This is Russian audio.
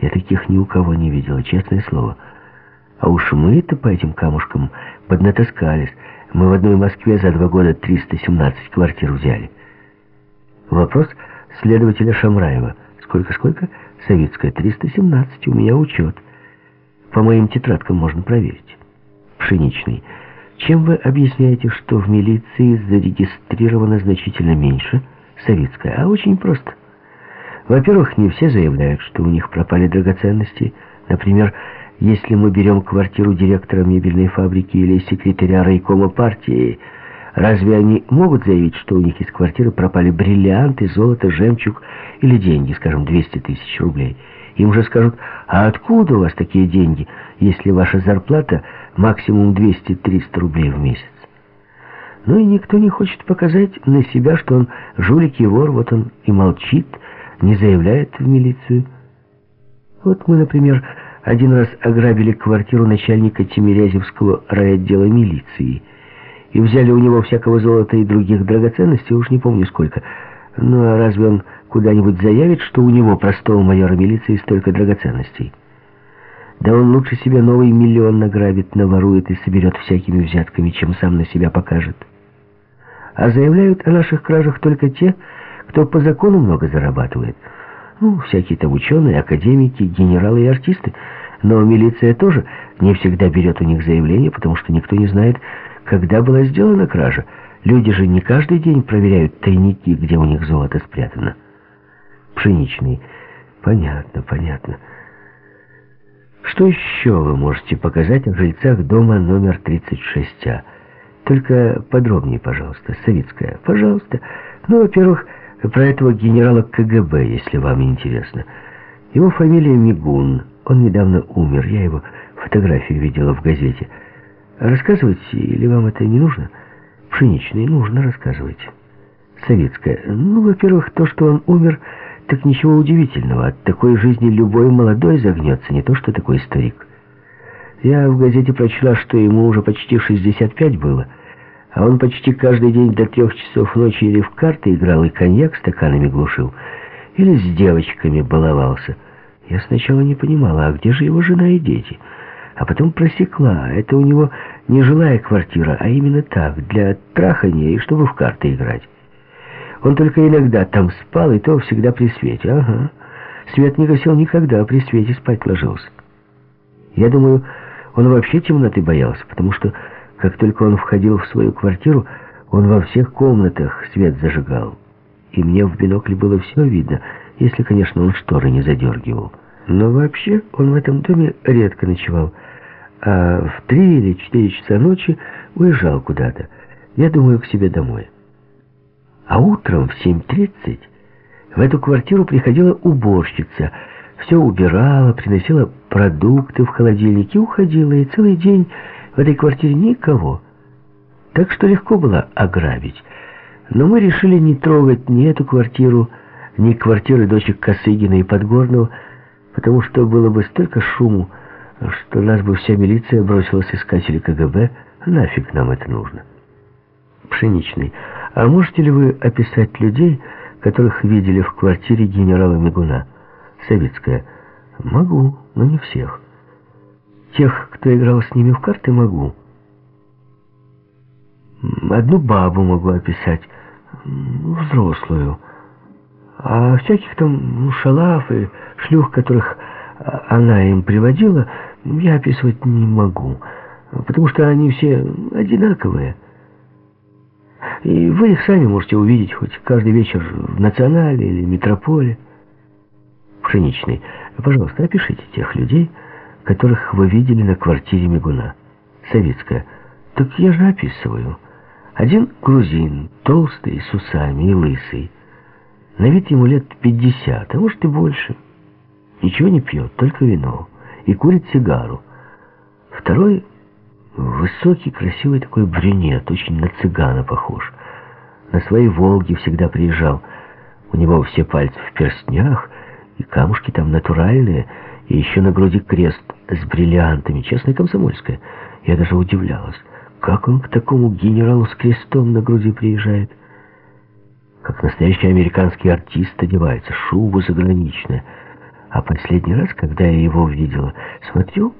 Я таких ни у кого не видела, честное слово. А уж мы-то по этим камушкам поднатаскались. Мы в одной Москве за два года 317 квартир взяли. Вопрос следователя Шамраева. Сколько-сколько? Советская, 317. У меня учет. По моим тетрадкам можно проверить. Пшеничный. Чем вы объясняете, что в милиции зарегистрировано значительно меньше? Советская. А очень просто. Во-первых, не все заявляют, что у них пропали драгоценности. Например, если мы берем квартиру директора мебельной фабрики или секретаря райкома партии, разве они могут заявить, что у них из квартиры пропали бриллианты, золото, жемчуг или деньги, скажем, 200 тысяч рублей? Им же скажут, а откуда у вас такие деньги, если ваша зарплата максимум 200-300 рублей в месяц? Ну и никто не хочет показать на себя, что он жулик и вор, вот он и молчит, не заявляет в милицию. Вот мы, например, один раз ограбили квартиру начальника Тимирязевского райотдела милиции и взяли у него всякого золота и других драгоценностей, уж не помню сколько. Ну а разве он куда-нибудь заявит, что у него, простого майора милиции, столько драгоценностей? Да он лучше себе новый миллион награбит, наворует и соберет всякими взятками, чем сам на себя покажет. А заявляют о наших кражах только те, кто по закону много зарабатывает – ну, всякие там ученые, академики, генералы и артисты. Но милиция тоже не всегда берет у них заявление, потому что никто не знает, когда была сделана кража. Люди же не каждый день проверяют тайники, где у них золото спрятано. Пшеничный. Понятно, понятно. Что еще вы можете показать о жильцах дома номер 36А? Только подробнее, пожалуйста. Советская. Пожалуйста. Ну, во-первых... Про этого генерала КГБ, если вам интересно. Его фамилия Мигун. Он недавно умер. Я его фотографию видела в газете. Рассказывать или вам это не нужно? Пшеничный, нужно рассказывать. Советская. Ну, во-первых, то, что он умер, так ничего удивительного. От такой жизни любой молодой загнется, не то что такой старик. Я в газете прочла, что ему уже почти 65 было. А он почти каждый день до трех часов ночи или в карты играл, и коньяк стаканами глушил, или с девочками баловался. Я сначала не понимала, а где же его жена и дети? А потом просекла. Это у него не жилая квартира, а именно так, для трахания и чтобы в карты играть. Он только иногда там спал, и то всегда при свете. Ага. Свет не гасил никогда, а при свете спать ложился. Я думаю, он вообще темноты боялся, потому что как только он входил в свою квартиру, он во всех комнатах свет зажигал. И мне в бинокле было все видно, если, конечно, он шторы не задергивал. Но вообще он в этом доме редко ночевал, а в три или четыре часа ночи уезжал куда-то. Я думаю, к себе домой. А утром в 7.30 в эту квартиру приходила уборщица, все убирала, приносила продукты в холодильник и уходила, и целый день в этой квартире никого. Так что легко было ограбить. Но мы решили не трогать ни эту квартиру, ни квартиры дочек Косыгина и Подгорного, потому что было бы столько шуму, что нас бы вся милиция бросилась искать или КГБ. Нафиг нам это нужно? Пшеничный. А можете ли вы описать людей, которых видели в квартире генерала Мигуна? Советская. Могу, но не всех. Тех, кто играл с ними в карты, могу. Одну бабу могу описать, взрослую. А всяких там шалав и шлюх, которых она им приводила, я описывать не могу, потому что они все одинаковые. И вы их сами можете увидеть хоть каждый вечер в Национале или Метрополе. Пшеничный. Пожалуйста, опишите тех людей, которых вы видели на квартире Мигуна. Советская. Так я же описываю. Один грузин, толстый, с усами и лысый. На вид ему лет пятьдесят, а может и больше. Ничего не пьет, только вино. И курит сигару. Второй высокий, красивый такой брюнет, очень на цыгана похож. На своей «Волге» всегда приезжал. У него все пальцы в перстнях, и камушки там натуральные, и еще на груди крест с бриллиантами. Честная комсомольская. Я даже удивлялась, как он к такому генералу с крестом на груди приезжает. Как настоящий американский артист одевается, шуба заграничная. А последний раз, когда я его видела, смотрю,